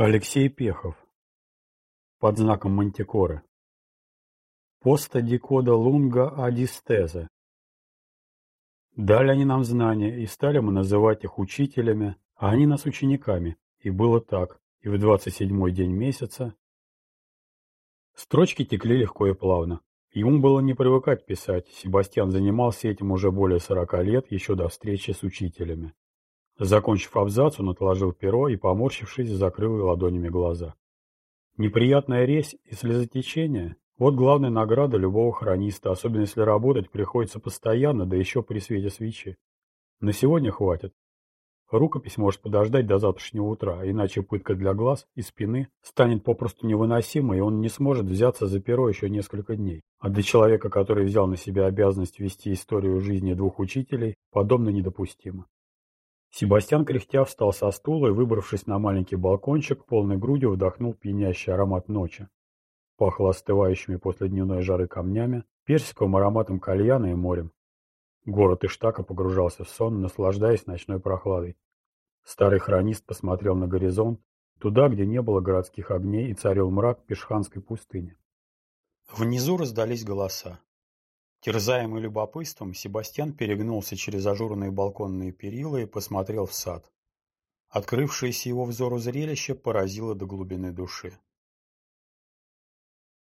Алексей Пехов. Под знаком Мантикоры. Поста дикода лунга адистеза. Дали они нам знания, и стали мы называть их учителями, а они нас учениками. И было так. И в двадцать седьмой день месяца. Строчки текли легко и плавно. Ему было не привыкать писать. Себастьян занимался этим уже более сорока лет, еще до встречи с учителями. Закончив абзац, он отложил перо и, поморщившись, закрыл ладонями глаза. Неприятная резь и слезотечение – вот главная награда любого хрониста, особенно если работать приходится постоянно, да еще при свете свечи. На сегодня хватит. Рукопись может подождать до завтрашнего утра, иначе пытка для глаз и спины станет попросту невыносимой, и он не сможет взяться за перо еще несколько дней. А для человека, который взял на себя обязанность вести историю жизни двух учителей, подобно недопустимо. Себастьян кряхтя встал со стула и, выбравшись на маленький балкончик, полной грудью вдохнул пьянящий аромат ночи. Пахло остывающими после дневной жары камнями, персиковым ароматом кальяна и морем. Город Иштака погружался в сон, наслаждаясь ночной прохладой. Старый хронист посмотрел на горизонт, туда, где не было городских огней и царил мрак пешханской пустыни. Внизу раздались голоса. Терзаемый любопытством, Себастьян перегнулся через ажурные балконные перила и посмотрел в сад. Открывшееся его взору зрелище поразило до глубины души.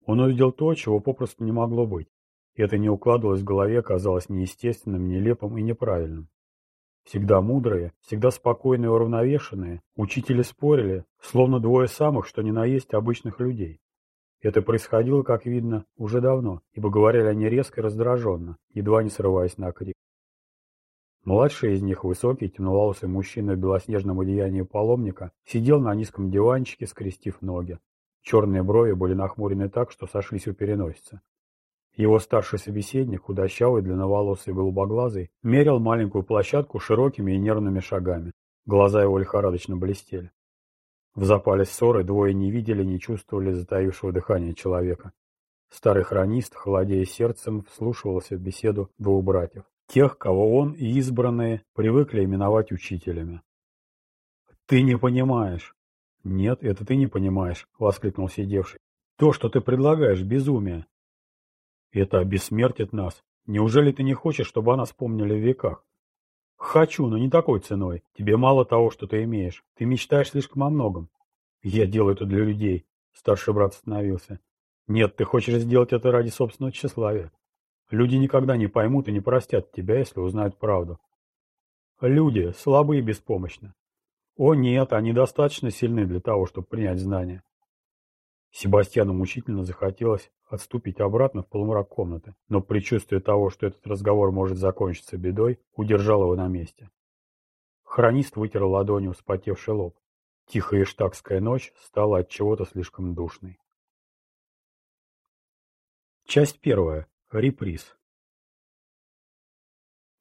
Он увидел то, чего попросту не могло быть. И это не укладывалось в голове, казалось неестественным, нелепым и неправильным. Всегда мудрые, всегда спокойные и уравновешенные, учители спорили, словно двое самых, что ни на есть обычных людей. Это происходило, как видно, уже давно, ибо говорили они резко и раздраженно, едва не срываясь на крик. Младший из них, высокий, темноволосый мужчина в белоснежном одеянии паломника, сидел на низком диванчике, скрестив ноги. Черные брови были нахмурены так, что сошлись у переносицы. Его старший собеседник, худощавый, длинноволосый и голубоглазый, мерил маленькую площадку широкими и нервными шагами. Глаза его лихорадочно блестели. В запале ссоры двое не видели, не чувствовали затаившего дыхания человека. Старый хронист, холодея сердцем, вслушивался в беседу двух братьев. Тех, кого он и избранные привыкли именовать учителями. «Ты не понимаешь!» «Нет, это ты не понимаешь», — воскликнул сидевший. «То, что ты предлагаешь, безумие!» «Это обессмертит нас. Неужели ты не хочешь, чтобы о нас помнили в веках? Хочу, но не такой ценой. Тебе мало того, что ты имеешь. Ты мечтаешь слишком о многом. Я делаю это для людей. Старший брат остановился. Нет, ты хочешь сделать это ради собственного тщеславия. Люди никогда не поймут и не простят тебя, если узнают правду. Люди слабые и беспомощны. О нет, они достаточно сильны для того, чтобы принять знания. Себастьяну мучительно захотелось отступить обратно в полумрак комнаты, но предчувствие того, что этот разговор может закончиться бедой, удержало его на месте. Хронист вытер ладонью вспотевший лоб. Тихая иштакская ночь стала от чего-то слишком душной. Часть первая. Реприз.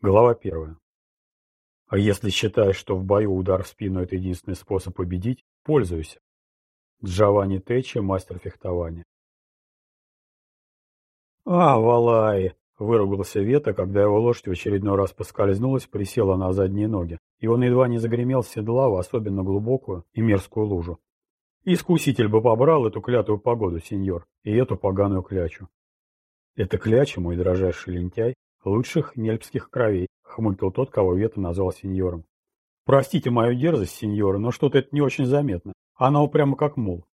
Глава первая. А если считаешь, что в бою удар в спину – это единственный способ победить, пользуйся. Джованни Течи, мастер фехтования. «А, Валай!» — выругался Вета, когда его лошадь в очередной раз поскользнулась, присела на задние ноги, и он едва не загремел с седла в особенно глубокую и мерзкую лужу. Искуситель бы побрал эту клятую погоду, сеньор, и эту поганую клячу. Это кляча, мой дрожайший лентяй, лучших нельпских кровей, хмыкнул тот, кого Вета назвал сеньором. Простите мою дерзость, сеньор, но что-то это не очень заметно. Она упрямо как мул.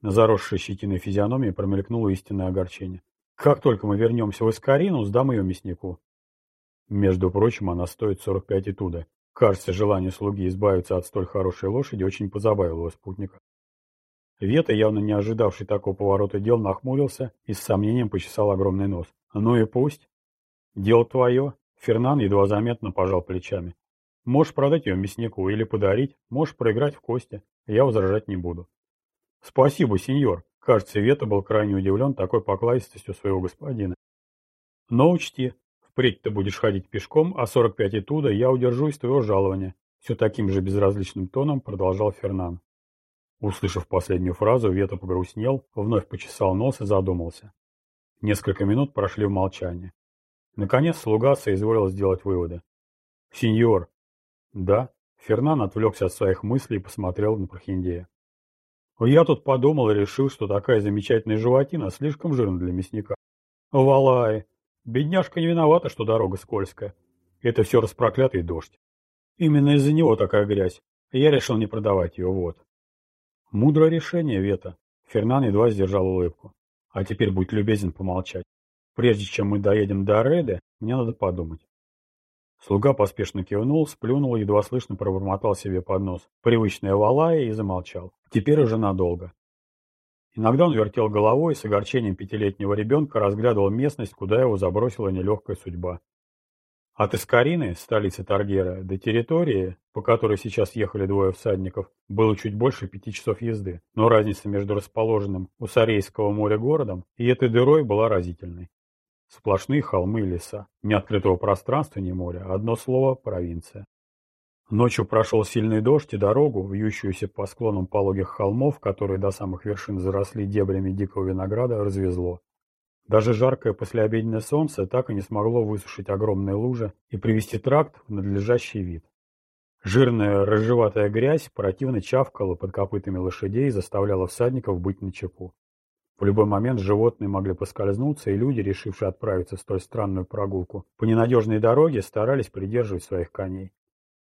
На заросшей щетиной физиономии промелькнуло истинное огорчение. Как только мы вернемся в Искарину, сдам ее мяснику. Между прочим, она стоит 45 и туда. Кажется, желание слуги избавиться от столь хорошей лошади очень позабавило спутника. Вета, явно не ожидавший такого поворота дел, нахмурился и с сомнением почесал огромный нос. Ну и пусть. Дело твое. Фернан едва заметно пожал плечами. Можешь продать ее мяснику или подарить, можешь проиграть в кости. Я возражать не буду. Спасибо, сеньор. Кажется, Вета был крайне удивлен такой покладистостью своего господина. Но учти, впредь ты будешь ходить пешком, а 45 и туда я удержу из твоего жалования. Все таким же безразличным тоном продолжал Фернан. Услышав последнюю фразу, Вета погрустнел, вновь почесал нос и задумался. Несколько минут прошли в молчании. Наконец слуга соизволил сделать выводы. «Сеньор!» «Да?» Фернан отвлекся от своих мыслей и посмотрел на Прохиндея. Я тут подумал и решил, что такая замечательная животина слишком жирна для мясника. Валай, бедняжка не виновата, что дорога скользкая. Это все распроклятый дождь. Именно из-за него такая грязь. Я решил не продавать ее, вот. Мудрое решение, Вета. Фернан едва сдержал улыбку. А теперь будь любезен помолчать. Прежде чем мы доедем до Реды, мне надо подумать. Слуга поспешно кивнул, сплюнул, едва слышно пробормотал себе под нос. Привычная валая и замолчал. Теперь уже надолго. Иногда он вертел головой и с огорчением пятилетнего ребенка разглядывал местность, куда его забросила нелегкая судьба. От Искарины, столицы Таргера, до территории, по которой сейчас ехали двое всадников, было чуть больше пяти часов езды, но разница между расположенным у Сарейского моря городом и этой дырой была разительной. Сплошные холмы и леса, ни открытого пространства, ни моря, одно слово – провинция. Ночью прошел сильный дождь, и дорогу, вьющуюся по склонам пологих холмов, которые до самых вершин заросли дебрями дикого винограда, развезло. Даже жаркое послеобеденное солнце так и не смогло высушить огромные лужи и привести тракт в надлежащий вид. Жирная рыжеватая грязь противно чавкала под копытами лошадей и заставляла всадников быть начеку. В любой момент животные могли поскользнуться, и люди, решившие отправиться в столь странную прогулку, по ненадежной дороге старались придерживать своих коней.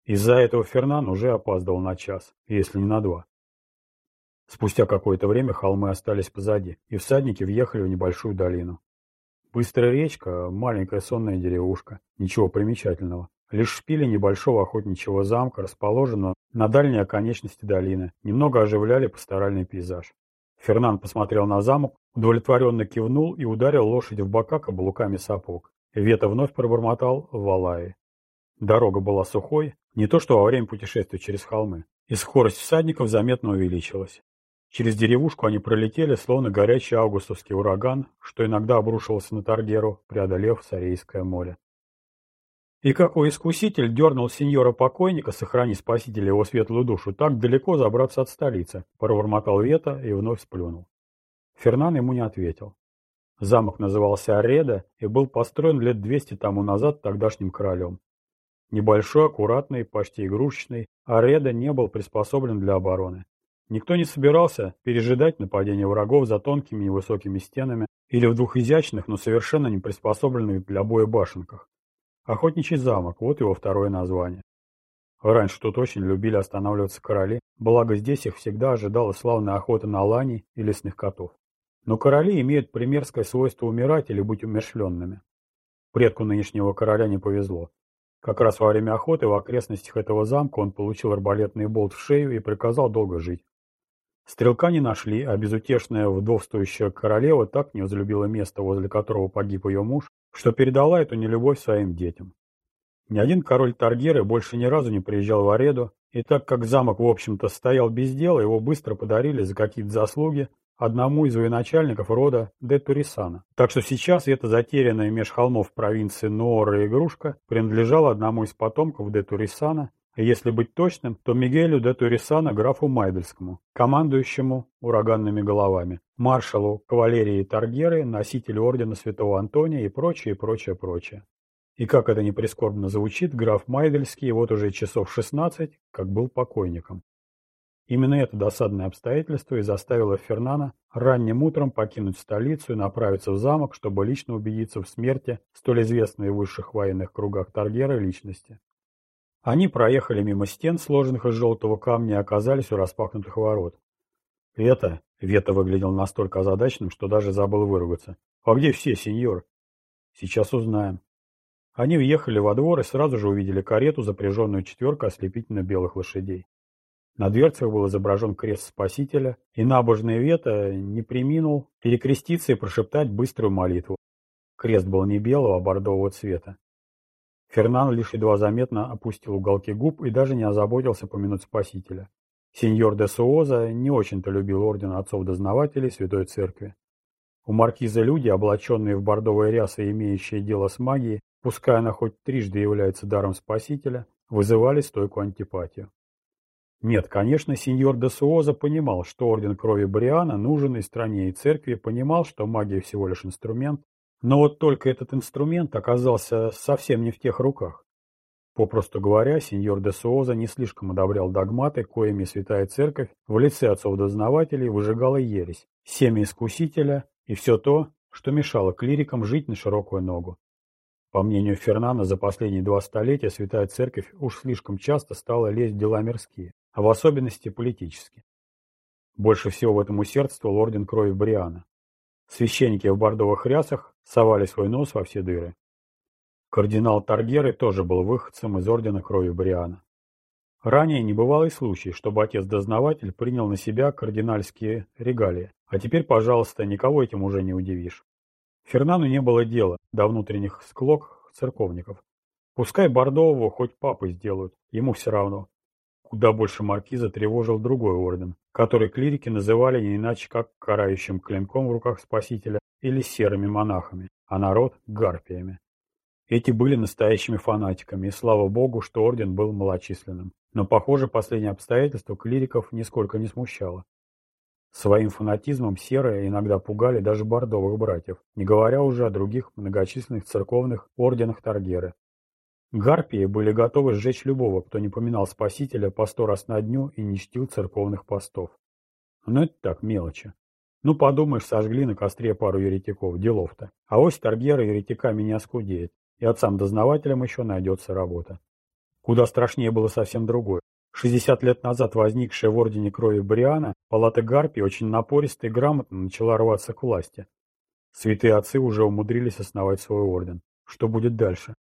Из-за этого Фернан уже опаздывал на час, если не на два. Спустя какое-то время холмы остались позади, и всадники въехали в небольшую долину. Быстрая речка, маленькая сонная деревушка, ничего примечательного. Лишь шпили небольшого охотничьего замка, расположенного на дальней оконечности долины, немного оживляли пасторальный пейзаж. Фернан посмотрел на замок, удовлетворенно кивнул и ударил лошадь в бока каблуками сапог. Вета вновь пробормотал в Валае. Дорога была сухой, не то что во время путешествия через холмы, и скорость всадников заметно увеличилась. Через деревушку они пролетели, словно горячий августовский ураган, что иногда обрушивался на Таргеру, преодолев Сарейское море. И какой искуситель дернул сеньора-покойника, сохрани спасителя его светлую душу, так далеко забраться от столицы, пробормотал Вета и вновь сплюнул. Фернан ему не ответил. Замок назывался Ареда и был построен лет двести тому назад тогдашним королем. Небольшой, аккуратный, почти игрушечный, Ареда не был приспособлен для обороны. Никто не собирался пережидать нападение врагов за тонкими и высокими стенами или в двух изящных, но совершенно не приспособленных для боя башенках. Охотничий замок – вот его второе название. Раньше тут очень любили останавливаться короли, благо здесь их всегда ожидала славная охота на лани и лесных котов. Но короли имеют примерское свойство умирать или быть умершленными. Предку нынешнего короля не повезло. Как раз во время охоты в окрестностях этого замка он получил арбалетный болт в шею и приказал долго жить. Стрелка не нашли, а безутешная вдовствующая королева так не возлюбила место, возле которого погиб ее муж, что передала эту нелюбовь своим детям. Ни один король Таргеры больше ни разу не приезжал в Ареду, и так как замок, в общем-то, стоял без дела, его быстро подарили за какие-то заслуги одному из военачальников рода де Турисана. Так что сейчас эта затерянная меж холмов провинции Ноора игрушка принадлежала одному из потомков де Турисана, если быть точным, то Мигелю де Турисана графу Майдельскому, командующему ураганными головами, маршалу кавалерии Таргеры, носителю ордена Святого Антония и прочее, прочее, прочее. И как это не прискорбно звучит, граф Майдельский вот уже часов 16, как был покойником. Именно это досадное обстоятельство и заставило Фернана ранним утром покинуть столицу и направиться в замок, чтобы лично убедиться в смерти столь известной в высших военных кругах Таргеры личности. Они проехали мимо стен, сложенных из желтого камня, и оказались у распахнутых ворот. «Это...» — Вета выглядел настолько озадаченным, что даже забыл выругаться. «А где все, сеньор?» «Сейчас узнаем». Они въехали во двор и сразу же увидели карету, запряженную четверкой ослепительно белых лошадей. На дверцах был изображен крест Спасителя, и набожный Вета не приминул перекреститься и прошептать быструю молитву. Крест был не белого, а бордового цвета. Фернан лишь едва заметно опустил уголки губ и даже не озаботился помянуть спасителя. Сеньор де Суоза не очень-то любил орден отцов-дознавателей Святой Церкви. У маркиза люди, облаченные в бордовые рясы и имеющие дело с магией, пускай она хоть трижды является даром спасителя, вызывали стойкую антипатию. Нет, конечно, сеньор де Суоза понимал, что орден крови Бриана нужен и стране, и церкви, понимал, что магия всего лишь инструмент, но вот только этот инструмент оказался совсем не в тех руках. Попросту говоря, сеньор де Суоза не слишком одобрял догматы, коими Святая Церковь в лице отцов-дознавателей выжигала ересь, семя искусителя и все то, что мешало клирикам жить на широкую ногу. По мнению Фернана, за последние два столетия Святая Церковь уж слишком часто стала лезть в дела мирские, а в особенности политические. Больше всего в этом усердствовал орден крови Бриана. Священники в бордовых рясах совали свой нос во все дыры. Кардинал Таргеры тоже был выходцем из ордена крови Бриана. Ранее не бывалый случай, чтобы отец-дознаватель принял на себя кардинальские регалии, а теперь, пожалуйста, никого этим уже не удивишь. Фернану не было дела до внутренних склок церковников. Пускай Бордового хоть папы сделают, ему все равно. Куда больше маркиза тревожил другой орден, который клирики называли не иначе как карающим клинком в руках Спасителя или серыми монахами, а народ – гарпиями. Эти были настоящими фанатиками, и слава богу, что орден был малочисленным. Но, похоже, последнее обстоятельство клириков нисколько не смущало. Своим фанатизмом серые иногда пугали даже бордовых братьев, не говоря уже о других многочисленных церковных орденах Таргеры, Гарпии были готовы сжечь любого, кто не поминал Спасителя по сто раз на дню и не чтил церковных постов. Но это так, мелочи. Ну, подумаешь, сожгли на костре пару еретиков, делов-то. А ось Таргера еретиками не оскудеет, и отцам-дознавателям еще найдется работа. Куда страшнее было совсем другое. 60 лет назад возникшая в Ордене Крови Бриана, палата Гарпии очень напористо и грамотно начала рваться к власти. Святые отцы уже умудрились основать свой орден. Что будет дальше?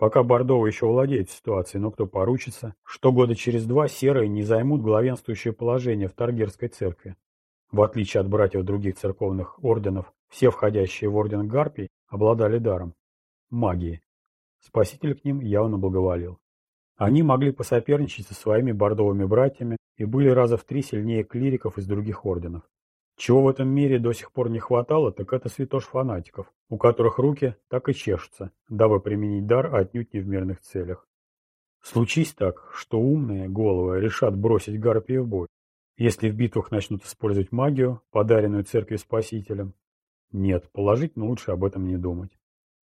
Пока Бордова еще владеет ситуацией, но кто поручится, что года через два серые не займут главенствующее положение в Таргерской церкви. В отличие от братьев других церковных орденов, все входящие в орден Гарпий обладали даром – магии. Спаситель к ним явно благоволил. Они могли посоперничать со своими бордовыми братьями и были раза в три сильнее клириков из других орденов. Чего в этом мире до сих пор не хватало, так это святош фанатиков, у которых руки так и чешутся, дабы применить дар отнюдь не в мирных целях. Случись так, что умные головы решат бросить гарпии в бой, если в битвах начнут использовать магию, подаренную церкви спасителям. Нет, положительно лучше об этом не думать.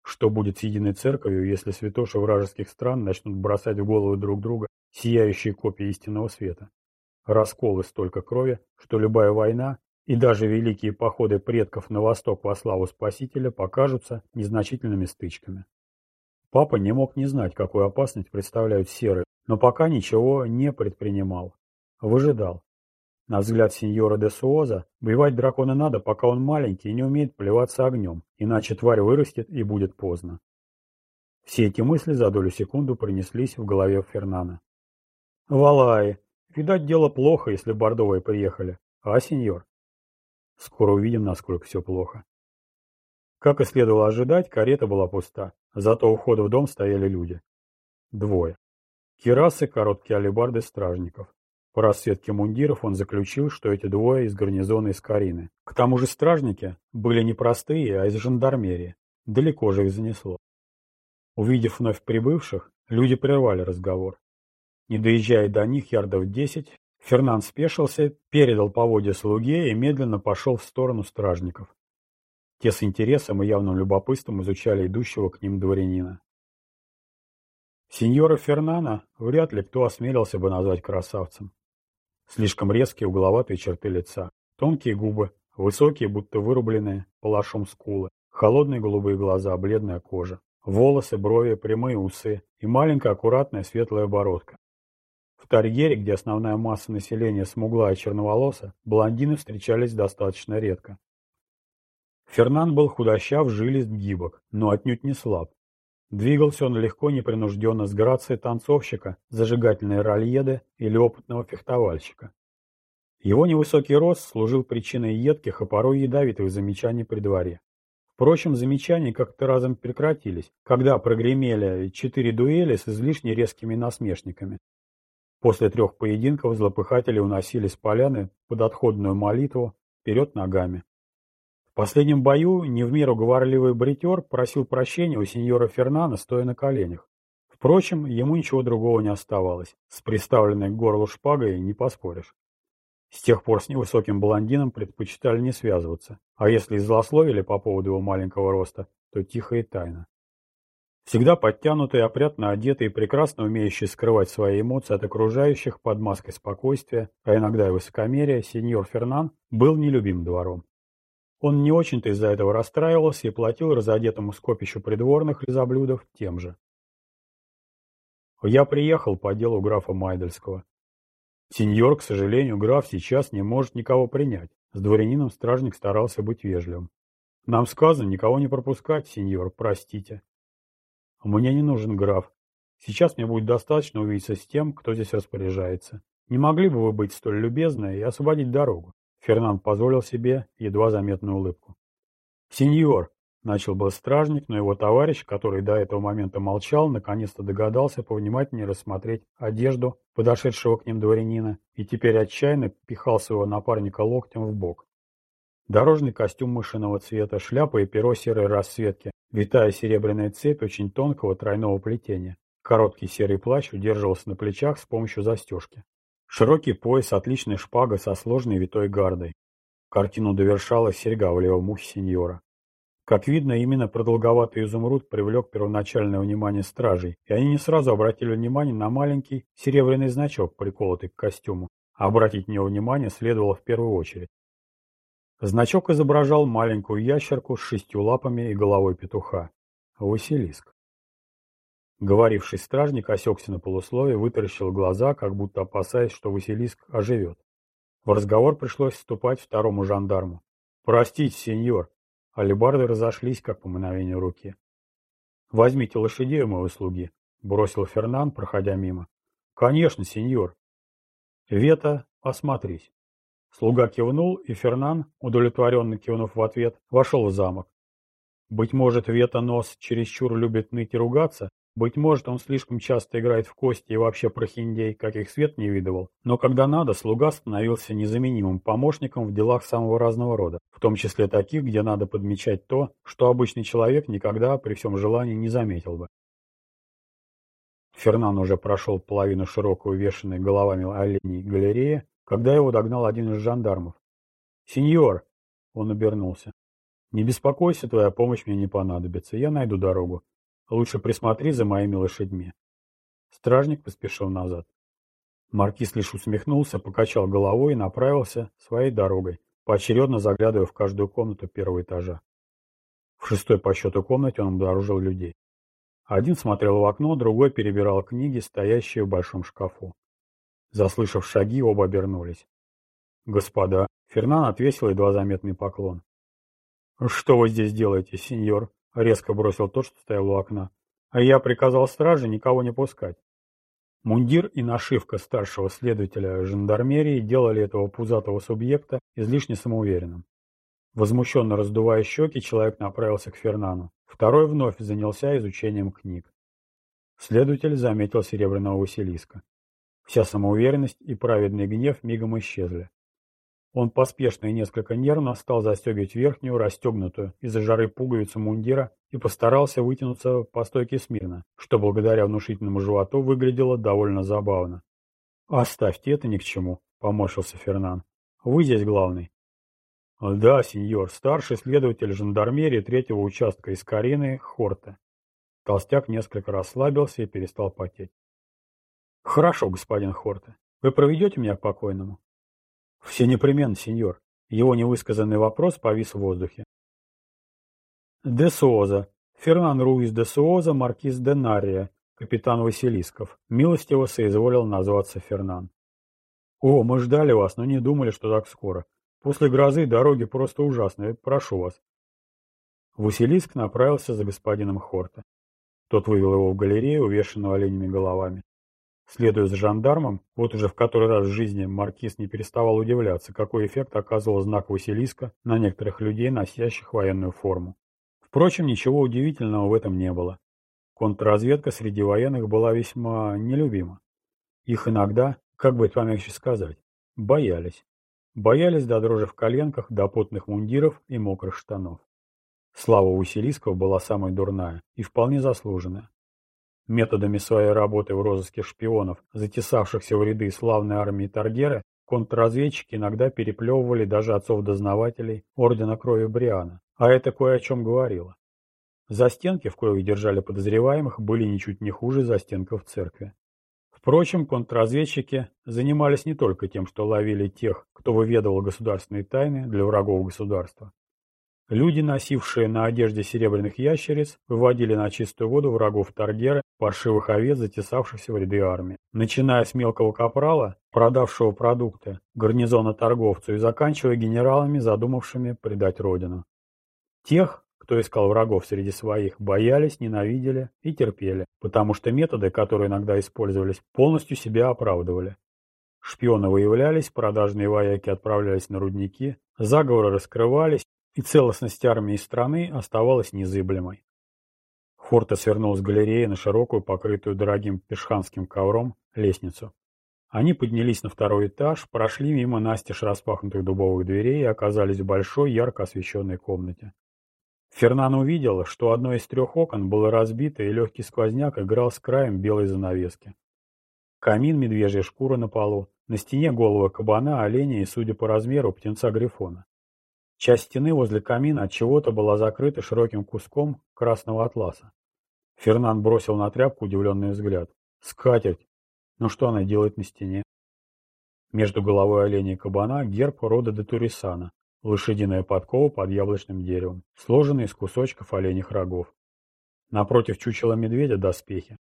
Что будет с единой церковью, если святоши вражеских стран начнут бросать в головы друг друга сияющие копии истинного света? Расколы столько крови, что любая война и даже великие походы предков на восток во славу Спасителя покажутся незначительными стычками. Папа не мог не знать, какую опасность представляют серые, но пока ничего не предпринимал. Выжидал. На взгляд сеньора де Суоза, убивать дракона надо, пока он маленький и не умеет плеваться огнем, иначе тварь вырастет и будет поздно. Все эти мысли за долю секунду принеслись в голове Фернана. «Валай, видать, дело плохо, если бордовые приехали. А, сеньор?» Скоро увидим, насколько все плохо. Как и следовало ожидать, карета была пуста, зато у входа в дом стояли люди. Двое. Кирасы, короткие алебарды стражников. По расцветке мундиров он заключил, что эти двое из гарнизона из Карины. К тому же стражники были не простые, а из жандармерии. Далеко же их занесло. Увидев вновь прибывших, люди прервали разговор. Не доезжая до них ярдов десять, Фернан спешился, передал поводья слуге и медленно пошел в сторону стражников. Те с интересом и явным любопытством изучали идущего к ним дворянина. Сеньора Фернана вряд ли кто осмелился бы назвать красавцем. Слишком резкие угловатые черты лица, тонкие губы, высокие, будто вырубленные палашом скулы, холодные голубые глаза, бледная кожа, волосы, брови, прямые усы и маленькая аккуратная светлая бородка. В Тарьере, где основная масса населения смугла и черноволоса, блондины встречались достаточно редко. Фернан был худощав, жилист, гибок, но отнюдь не слаб. Двигался он легко, непринужденно, с грацией танцовщика, зажигательной рольеды или опытного фехтовальщика. Его невысокий рост служил причиной едких и порой ядовитых замечаний при дворе. Впрочем, замечания как-то разом прекратились, когда прогремели четыре дуэли с излишне резкими насмешниками, После трех поединков злопыхатели уносили с поляны под отходную молитву вперед ногами. В последнем бою не в меру говорливый бритер просил прощения у сеньора Фернана, стоя на коленях. Впрочем, ему ничего другого не оставалось. С приставленной к горлу шпагой не поспоришь. С тех пор с невысоким блондином предпочитали не связываться, а если злословили по поводу его маленького роста, то тихо и тайно. Всегда подтянутый, опрятно одетый прекрасно умеющий скрывать свои эмоции от окружающих под маской спокойствия, а иногда и высокомерия, сеньор Фернан был нелюбим двором. Он не очень-то из-за этого расстраивался и платил разодетому скопищу придворных лизоблюдов тем же. Я приехал по делу графа Майдельского. Сеньор, к сожалению, граф сейчас не может никого принять. С дворянином стражник старался быть вежливым. Нам сказано никого не пропускать, сеньор, простите. Мне не нужен граф. Сейчас мне будет достаточно увидеться с тем, кто здесь распоряжается. Не могли бы вы быть столь любезны и освободить дорогу? Фернанд позволил себе едва заметную улыбку. «Сеньор!» — начал был стражник, но его товарищ, который до этого момента молчал, наконец-то догадался повнимательнее рассмотреть одежду подошедшего к ним дворянина и теперь отчаянно пихал своего напарника локтем в бок. Дорожный костюм мышиного цвета, шляпа и перо серой расцветки, витая серебряная цепь очень тонкого тройного плетения. Короткий серый плащ удерживался на плечах с помощью застежки. Широкий пояс, отличная шпага со сложной витой гардой. Картину довершала серьга в левом ухе сеньора. Как видно, именно продолговатый изумруд привлек первоначальное внимание стражей, и они не сразу обратили внимание на маленький серебряный значок, приколотый к костюму. А обратить на него внимание следовало в первую очередь. Значок изображал маленькую ящерку с шестью лапами и головой петуха. Василиск. Говоривший стражник осекся на полусловие, вытаращил глаза, как будто опасаясь, что Василиск оживет. В разговор пришлось вступать второму жандарму. «Простите, сеньор!» Алибарды разошлись, как по мгновению руки. «Возьмите лошадей у моего слуги», — бросил Фернан, проходя мимо. «Конечно, сеньор». «Вета, осмотрись». Слуга кивнул, и Фернан, удовлетворенно кивнув в ответ, вошел в замок. Быть может, Вета Нос чересчур любит ныть и ругаться, быть может, он слишком часто играет в кости и вообще прохиндей, каких свет не видывал, но когда надо, слуга становился незаменимым помощником в делах самого разного рода, в том числе таких, где надо подмечать то, что обычный человек никогда при всем желании не заметил бы. Фернан уже прошел половину широкой увешанной головами оленей галереи, когда его догнал один из жандармов. «Сеньор!» — он обернулся. «Не беспокойся, твоя помощь мне не понадобится, я найду дорогу. Лучше присмотри за моими лошадьми. Стражник поспешил назад. Маркиз лишь усмехнулся, покачал головой и направился своей дорогой, поочередно заглядывая в каждую комнату первого этажа. В шестой по счету комнате он обнаружил людей. Один смотрел в окно, другой перебирал книги, стоящие в большом шкафу. Заслышав шаги, оба обернулись. «Господа!» Фернан отвесил едва заметный поклон. «Что вы здесь делаете, сеньор?» — резко бросил тот, что стоял у окна. А я приказал страже никого не пускать. Мундир и нашивка старшего следователя жандармерии делали этого пузатого субъекта излишне самоуверенным. Возмущенно раздувая щеки, человек направился к Фернану. Второй вновь занялся изучением книг. Следователь заметил серебряного Василиска. Вся самоуверенность и праведный гнев мигом исчезли. Он поспешно и несколько нервно стал застегивать верхнюю, расстегнутую из-за жары пуговицу мундира и постарался вытянуться по стойке смирно, что благодаря внушительному животу выглядело довольно забавно. «Оставьте это ни к чему», — поморщился Фернан. «Вы здесь главный». «Да, сеньор, старший следователь жандармерии третьего участка из Карины Хорте». Толстяк несколько расслабился и перестал потеть. «Хорошо, господин Хорте. Вы проведете меня к покойному?» Все непременно, сеньор. Его невысказанный вопрос повис в воздухе. Де Суоза. Фернан Руис де Суоза, маркиз де Нария, капитан Василисков. Милостиво соизволил назваться Фернан. О, мы ждали вас, но не думали, что так скоро. После грозы дороги просто ужасные. Прошу вас. Василиск направился за господином Хорта. Тот вывел его в галерею, увешанную оленями головами. Следуя за жандармом, вот уже в который раз в жизни маркиз не переставал удивляться, какой эффект оказывал знак Василиска на некоторых людей, носящих военную форму. Впрочем, ничего удивительного в этом не было. Контрразведка среди военных была весьма нелюбима. Их иногда, как бы помягче сказать, боялись. Боялись до дрожи в коленках, до потных мундиров и мокрых штанов. Слава Василисков была самой дурная и вполне заслуженная. Методами своей работы в розыске шпионов, затесавшихся в ряды славной армии Таргера, контрразведчики иногда переплевывали даже отцов-дознавателей Ордена Крови Бриана. А это кое о чем говорило. Застенки, в коих держали подозреваемых, были ничуть не хуже застенков церкви. Впрочем, контрразведчики занимались не только тем, что ловили тех, кто выведывал государственные тайны для врагов государства. Люди, носившие на одежде серебряных ящериц, выводили на чистую воду врагов Таргера, паршивых овец, затесавшихся в ряды армии. Начиная с мелкого капрала, продавшего продукты, гарнизона торговцу и заканчивая генералами, задумавшими предать родину. Тех, кто искал врагов среди своих, боялись, ненавидели и терпели, потому что методы, которые иногда использовались, полностью себя оправдывали. Шпионы выявлялись, продажные вояки отправлялись на рудники, заговоры раскрывались, и целостность армии страны оставалась незыблемой. Хорта свернул с галереи на широкую, покрытую дорогим пешханским ковром, лестницу. Они поднялись на второй этаж, прошли мимо настежь распахнутых дубовых дверей и оказались в большой, ярко освещенной комнате. Фернан увидел, что одно из трех окон было разбито, и легкий сквозняк играл с краем белой занавески. Камин, медвежья шкура на полу, на стене голова кабана, оленя и, судя по размеру, птенца грифона. Часть стены возле камина от чего-то была закрыта широким куском красного атласа. Фернан бросил на тряпку удивленный взгляд. Скатерть! Ну что она делает на стене? Между головой оленя и кабана герб рода де Турисана, Лошадиная подкова под яблочным деревом, сложенный из кусочков оленьих рогов. Напротив чучела медведя доспехи.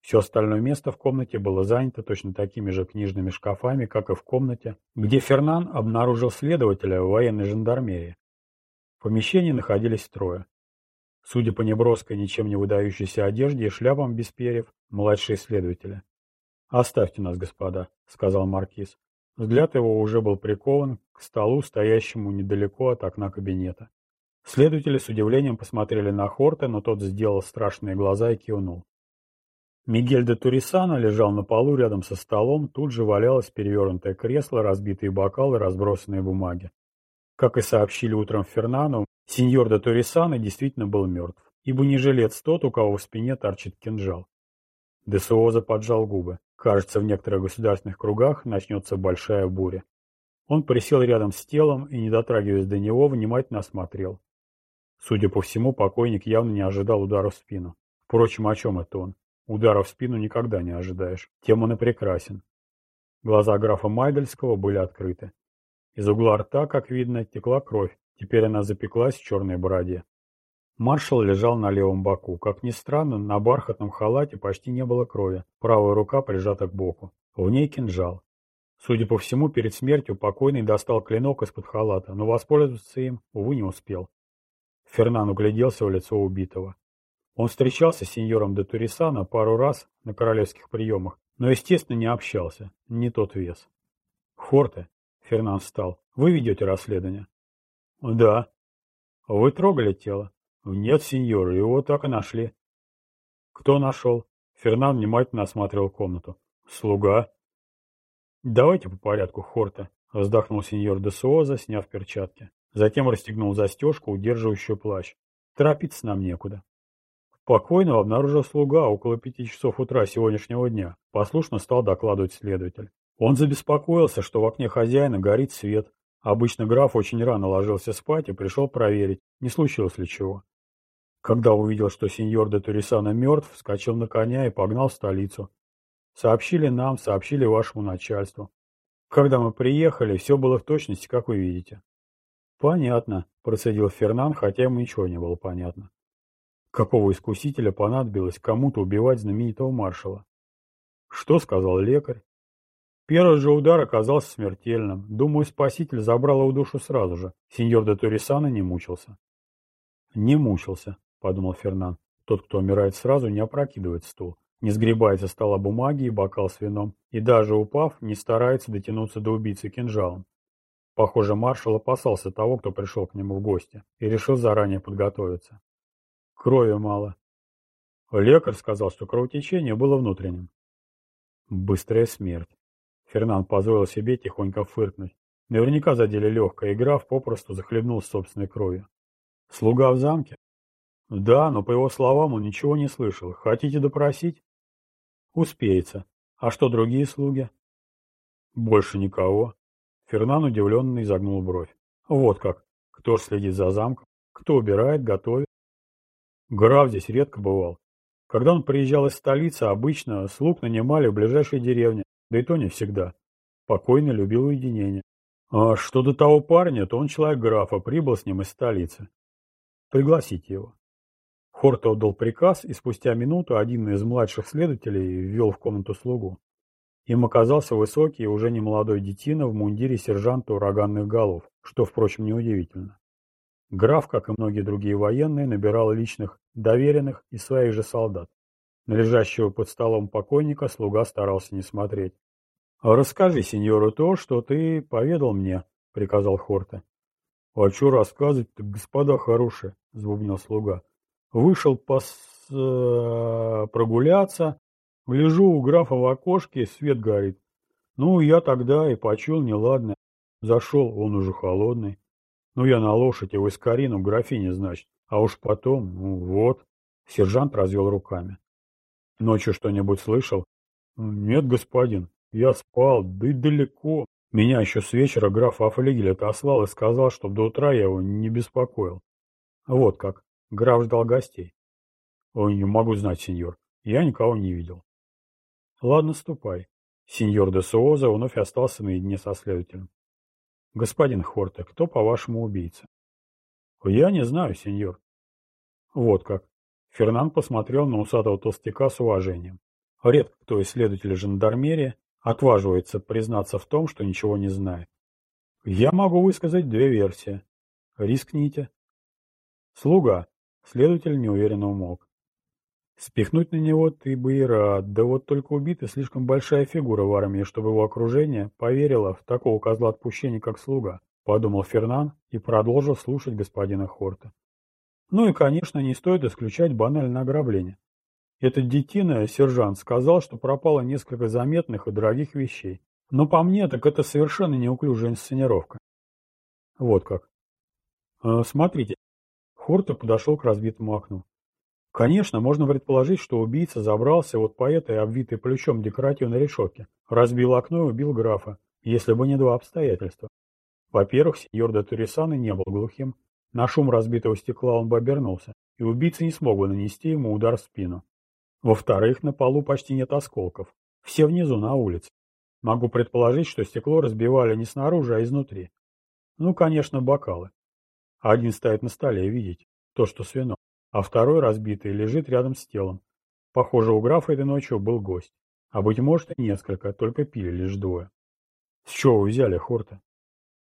Все остальное место в комнате было занято точно такими же книжными шкафами, как и в комнате, где Фернан обнаружил следователя в военной жандармерии. В помещении находились трое. Судя по неброской, ничем не выдающейся одежде и шляпам без перьев, младшие следователи. «Оставьте нас, господа», — сказал маркиз. Взгляд его уже был прикован к столу, стоящему недалеко от окна кабинета. Следователи с удивлением посмотрели на Хорта, но тот сделал страшные глаза и кивнул. Мигель де Турисана лежал на полу рядом со столом, тут же валялось перевернутое кресло, разбитые бокалы, разбросанные бумаги. Как и сообщили утром Фернану, сеньор де Турисана действительно был мертв, ибо не жилец тот, у кого в спине торчит кинжал. Де Суоза поджал губы. Кажется, в некоторых государственных кругах начнется большая буря. Он присел рядом с телом и, не дотрагиваясь до него, внимательно осмотрел. Судя по всему, покойник явно не ожидал удара в спину. Впрочем, о чем это он? Удара в спину никогда не ожидаешь. Тем он и прекрасен. Глаза графа Майдельского были открыты. Из угла рта, как видно, текла кровь. Теперь она запеклась в черной бороде. Маршал лежал на левом боку. Как ни странно, на бархатном халате почти не было крови. Правая рука прижата к боку. В ней кинжал. Судя по всему, перед смертью покойный достал клинок из-под халата, но воспользоваться им, увы, не успел. Фернан угляделся в лицо убитого. Он встречался с сеньором де Турисана пару раз на королевских приемах, но, естественно, не общался. Не тот вес. «Хорте», — Фернан встал, — «вы ведете расследование?» «Да». «Вы трогали тело?» Нет, сеньор, его так и нашли. Кто нашел? Фернан внимательно осматривал комнату. Слуга. Давайте по порядку, Хорта, вздохнул сеньор де Суоза, сняв перчатки. Затем расстегнул застежку, удерживающую плащ. Торопиться нам некуда. Покойного обнаружил слуга около пяти часов утра сегодняшнего дня. Послушно стал докладывать следователь. Он забеспокоился, что в окне хозяина горит свет. Обычно граф очень рано ложился спать и пришел проверить, не случилось ли чего. Когда увидел, что сеньор де Турисана мертв, вскочил на коня и погнал в столицу. Сообщили нам, сообщили вашему начальству. Когда мы приехали, все было в точности, как вы видите. Понятно, процедил Фернан, хотя ему ничего не было понятно. Какого искусителя понадобилось кому-то убивать знаменитого маршала? Что сказал лекарь? Первый же удар оказался смертельным. Думаю, спаситель забрал его душу сразу же. Сеньор де Турисана не мучился. Не мучился, — подумал Фернан. Тот, кто умирает сразу, не опрокидывает стул, не сгребает со стола бумаги и бокал с вином, и даже упав, не старается дотянуться до убийцы кинжалом. Похоже, маршал опасался того, кто пришел к нему в гости, и решил заранее подготовиться. Крови мало. Лекарь сказал, что кровотечение было внутренним. Быстрая смерть. Фернан позволил себе тихонько фыркнуть. Наверняка задели легкая, игра в попросту захлебнул собственной кровью. Слуга в замке? Да, но по его словам он ничего не слышал. Хотите допросить? Успеется. А что другие слуги? Больше никого. Фернан удивленно изогнул бровь. Вот как. Кто ж следит за замком? Кто убирает, готовит? Граф здесь редко бывал. Когда он приезжал из столицы, обычно слуг нанимали в ближайшей деревне, да и то не всегда. Покойный любил уединение. А что до того парня, то он человек графа, прибыл с ним из столицы. Пригласите его. Хорто отдал приказ, и спустя минуту один из младших следователей ввел в комнату слугу. Им оказался высокий и уже не молодой детина в мундире сержанта ураганных голов, что, впрочем, неудивительно. Граф, как и многие другие военные, набирал личных, доверенных и своих же солдат. На лежащего под столом покойника слуга старался не смотреть. «Расскажи сеньору то, что ты поведал мне», — приказал Хорте. «А что рассказывать-то, господа хорошие?» — сбубнил слуга. «Вышел пос... Э, прогуляться, гляжу у графа в окошке, свет горит. Ну, я тогда и почул неладное. Зашел, он уже холодный. Ну, я на лошади в Искарину, графине, значит. А уж потом, ну, вот». Сержант развел руками. «Ночью что-нибудь слышал?» «Нет, господин. Я спал, да и далеко. Меня еще с вечера граф Афлигель отослал и сказал, чтобы до утра я его не беспокоил. Вот как. Граф ждал гостей. Ой, не могу знать, сеньор. Я никого не видел. Ладно, ступай. Сеньор де Суоза вновь остался наедине со следователем. Господин Хорте, кто, по-вашему, убийца? Я не знаю, сеньор. Вот как. Фернан посмотрел на усатого толстяка с уважением. Редко кто из следователей жандармерии Отваживается признаться в том, что ничего не знает. Я могу высказать две версии. Рискните. Слуга. Следователь неуверенно умолк. Спихнуть на него ты бы и рад, да вот только убитый слишком большая фигура в армии, чтобы его окружение поверило в такого козла отпущения, как слуга, подумал Фернан и продолжил слушать господина Хорта. Ну и, конечно, не стоит исключать банальное ограбление. Этот детина, сержант, сказал, что пропало несколько заметных и дорогих вещей. Но по мне, так это совершенно неуклюжая инсценировка. Вот как. Э, смотрите. Хорта подошел к разбитому окну. Конечно, можно предположить, что убийца забрался вот по этой обвитой плечом декоративной решетке, разбил окно и убил графа, если бы не два обстоятельства. Во-первых, сеньор де Турисаны не был глухим. На шум разбитого стекла он бы обернулся, и убийца не смог бы нанести ему удар в спину. Во-вторых, на полу почти нет осколков. Все внизу, на улице. Могу предположить, что стекло разбивали не снаружи, а изнутри. Ну, конечно, бокалы. Один стоит на столе, видите, то, что с а второй, разбитый, лежит рядом с телом. Похоже, у графа этой ночью был гость. А быть может и несколько, только пили лишь двое. С чего вы взяли, Хорта?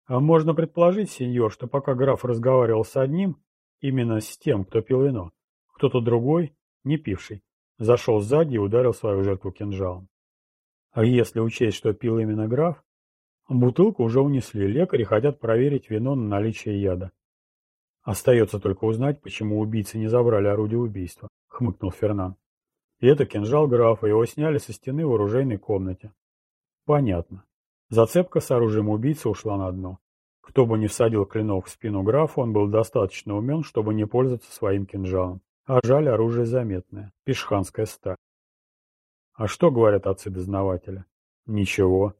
А можно предположить, сеньор, что пока граф разговаривал с одним, именно с тем, кто пил вино, кто-то другой, не пивший, Зашел сзади и ударил свою жертву кинжалом. А если учесть, что пил именно граф, бутылку уже унесли, лекари хотят проверить вино на наличие яда. Остается только узнать, почему убийцы не забрали орудие убийства, хмыкнул Фернан. И это кинжал графа, его сняли со стены в оружейной комнате. Понятно. Зацепка с оружием убийцы ушла на дно. Кто бы ни всадил клинок в спину графа, он был достаточно умен, чтобы не пользоваться своим кинжалом. А жаль, оружие заметное. Пешханская сталь. А что говорят отцы-дознавателя? Ничего.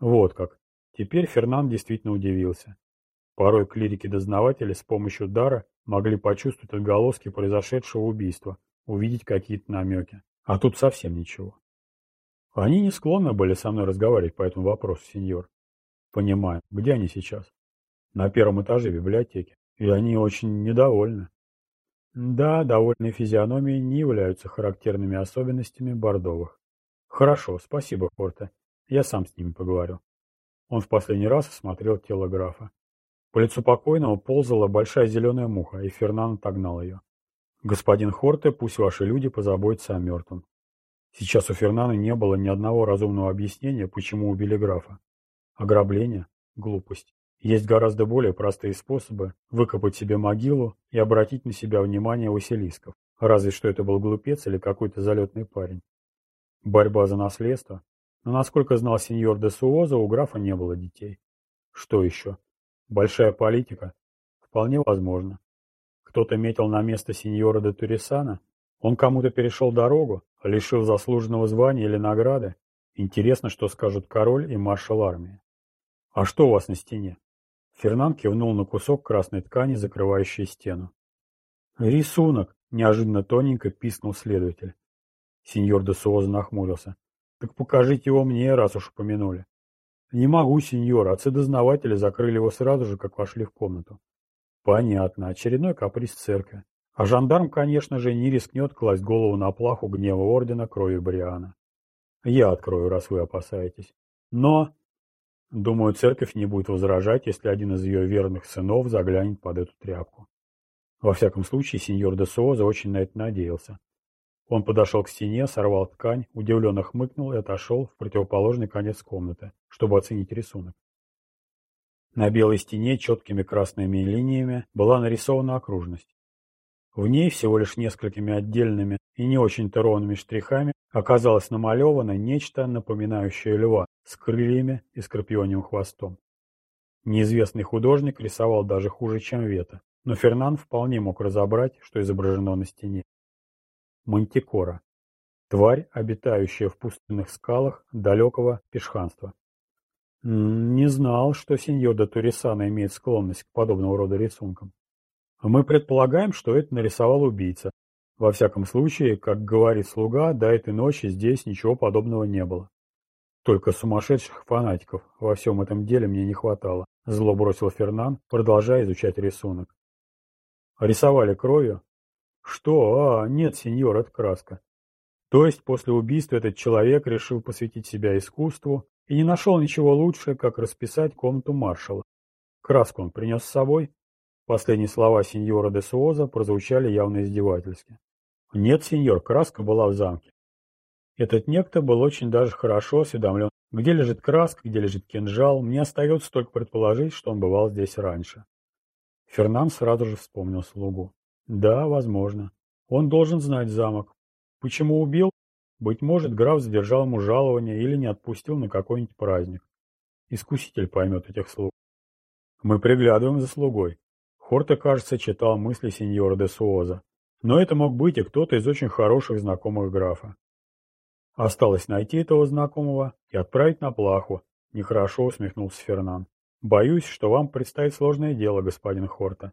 Вот как. Теперь Фернан действительно удивился. Порой клирики-дознаватели с помощью дара могли почувствовать отголоски произошедшего убийства, увидеть какие-то намеки. А тут совсем ничего. Они не склонны были со мной разговаривать по этому вопросу, сеньор. Понимаю. Где они сейчас? На первом этаже библиотеки. И они очень недовольны. Да, довольные физиономии не являются характерными особенностями бордовых. Хорошо, спасибо, Хорте. Я сам с ними поговорю. Он в последний раз осмотрел тело графа. По лицу покойного ползала большая зеленая муха, и Фернан отогнал ее. «Господин Хорте, пусть ваши люди позаботятся о мертвом». Сейчас у Фернана не было ни одного разумного объяснения, почему убили графа. Ограбление? Глупость. Есть гораздо более простые способы выкопать себе могилу и обратить на себя внимание Василисков, разве что это был глупец или какой-то залетный парень. Борьба за наследство. Но, насколько знал сеньор де Суоза, у графа не было детей. Что еще? Большая политика? Вполне возможно. Кто-то метил на место сеньора де Турисана? Он кому-то перешел дорогу, лишил заслуженного звания или награды? Интересно, что скажут король и маршал армии. А что у вас на стене? Фернан кивнул на кусок красной ткани, закрывающей стену. Рисунок, неожиданно тоненько пискнул следователь. Сеньор де Суоза нахмурился. Так покажите его мне, раз уж упомянули. Не могу, сеньор, отцы-дознаватели закрыли его сразу же, как вошли в комнату. Понятно, очередной каприз церкви. А жандарм, конечно же, не рискнет класть голову на плаху гнева ордена крови Бриана. Я открою, раз вы опасаетесь. Но, думаю, церковь не будет возражать, если один из ее верных сынов заглянет под эту тряпку. Во всяком случае, сеньор де Суоза очень на это надеялся. Он подошел к стене, сорвал ткань, удивленно хмыкнул и отошел в противоположный конец комнаты, чтобы оценить рисунок. На белой стене четкими красными линиями была нарисована окружность. В ней всего лишь несколькими отдельными и не очень-то ровными штрихами оказалось намалевано нечто, напоминающее льва, с крыльями и скорпионим хвостом. Неизвестный художник рисовал даже хуже, чем Вета, но Фернан вполне мог разобрать, что изображено на стене. Мантикора. Тварь, обитающая в пустынных скалах далекого пешханства. Не знал, что сеньор де Турисана имеет склонность к подобного рода рисункам. Мы предполагаем, что это нарисовал убийца. Во всяком случае, как говорит слуга, до этой ночи здесь ничего подобного не было. Только сумасшедших фанатиков во всем этом деле мне не хватало. Зло бросил Фернан, продолжая изучать рисунок. Рисовали кровью? Что? А, нет, сеньор, это краска. То есть после убийства этот человек решил посвятить себя искусству и не нашел ничего лучше, как расписать комнату маршала. Краску он принес с собой, Последние слова сеньора де Суоза прозвучали явно издевательски. Нет, сеньор, краска была в замке. Этот некто был очень даже хорошо осведомлен, где лежит краска, где лежит кинжал. Мне остается только предположить, что он бывал здесь раньше. Фернан сразу же вспомнил слугу. Да, возможно. Он должен знать замок. Почему убил? Быть может, граф задержал ему жалование или не отпустил на какой-нибудь праздник. Искуситель поймет этих слуг. Мы приглядываем за слугой. Хорте, кажется, читал мысли сеньора де Суоза. Но это мог быть и кто-то из очень хороших знакомых графа. Осталось найти этого знакомого и отправить на плаху. Нехорошо усмехнулся Фернан. Боюсь, что вам предстоит сложное дело, господин Хорта.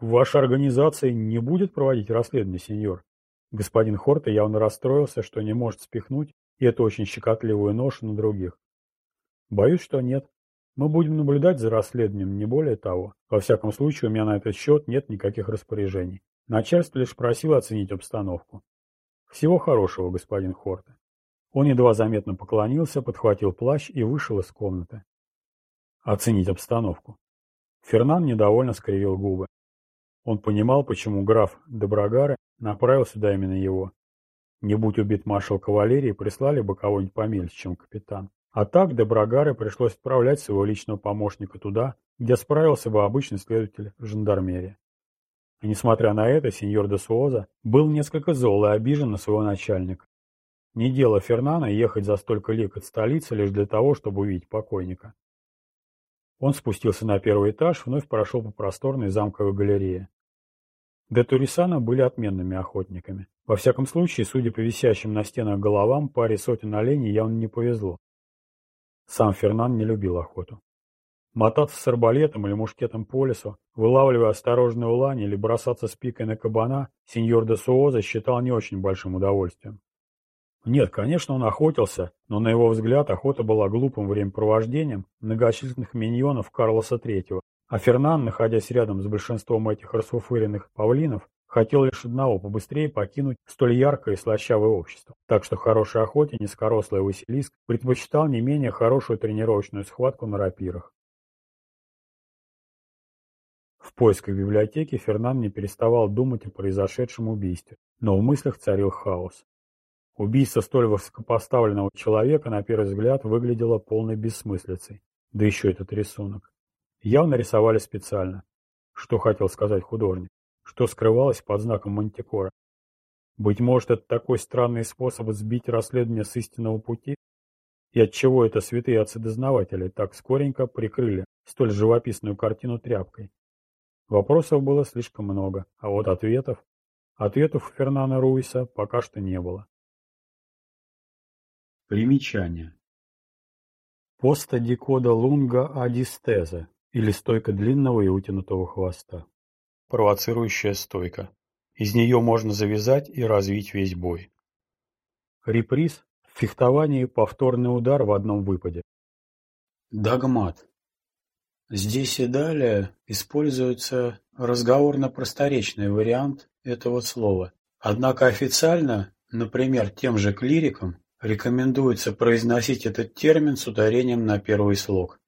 Ваша организация не будет проводить расследование, сеньор? Господин Хорта явно расстроился, что не может спихнуть и эту очень щекотливую ношу на других. Боюсь, что нет. Мы будем наблюдать за расследованием, не более того. Во всяком случае, у меня на этот счет нет никаких распоряжений. Начальство лишь просило оценить обстановку. Всего хорошего, господин Хорте. Он едва заметно поклонился, подхватил плащ и вышел из комнаты. Оценить обстановку. Фернан недовольно скривил губы. Он понимал, почему граф Доброгары направил сюда именно его. Не будь убит маршал кавалерии, прислали бы кого-нибудь помельче, чем капитан. А так до Брагары пришлось отправлять своего личного помощника туда, где справился бы обычный следователь жандармерии. И несмотря на это, сеньор де Суоза был несколько зол и обижен на своего начальника. Не дело Фернана ехать за столько лик от столицы лишь для того, чтобы увидеть покойника. Он спустился на первый этаж, вновь прошел по просторной замковой галерее. Де Турисана были отменными охотниками. Во всяком случае, судя по висящим на стенах головам, паре сотен оленей явно не повезло. Сам Фернан не любил охоту. Мотаться с арбалетом или мушкетом по лесу, вылавливая осторожную лань или бросаться с пикой на кабана, сеньор де Суоза считал не очень большим удовольствием. Нет, конечно, он охотился, но на его взгляд охота была глупым времяпровождением многочисленных миньонов Карлоса III, а Фернан, находясь рядом с большинством этих расфуфыренных павлинов, Хотел лишь одного – побыстрее покинуть столь яркое и слащавое общество. Так что хороший охоте низкорослый Василиск предпочитал не менее хорошую тренировочную схватку на рапирах. В поисках библиотеки Фернан не переставал думать о произошедшем убийстве, но в мыслях царил хаос. Убийство столь высокопоставленного человека на первый взгляд выглядело полной бессмыслицей. Да еще этот рисунок. Явно рисовали специально. Что хотел сказать художник? что скрывалось под знаком Мантикора. Быть может, это такой странный способ сбить расследование с истинного пути? И отчего это святые отцы-дознаватели так скоренько прикрыли столь живописную картину тряпкой? Вопросов было слишком много, а вот ответов... Ответов у Фернана Руиса пока что не было. Примечание. Поста дикода лунга адистеза, или стойка длинного и утянутого хвоста. провоцирующая стойка. Из нее можно завязать и развить весь бой. Реприз – в фехтовании повторный удар в одном выпаде. Догмат. Здесь и далее используется разговорно-просторечный вариант этого слова. Однако официально, например, тем же клирикам, рекомендуется произносить этот термин с ударением на первый слог.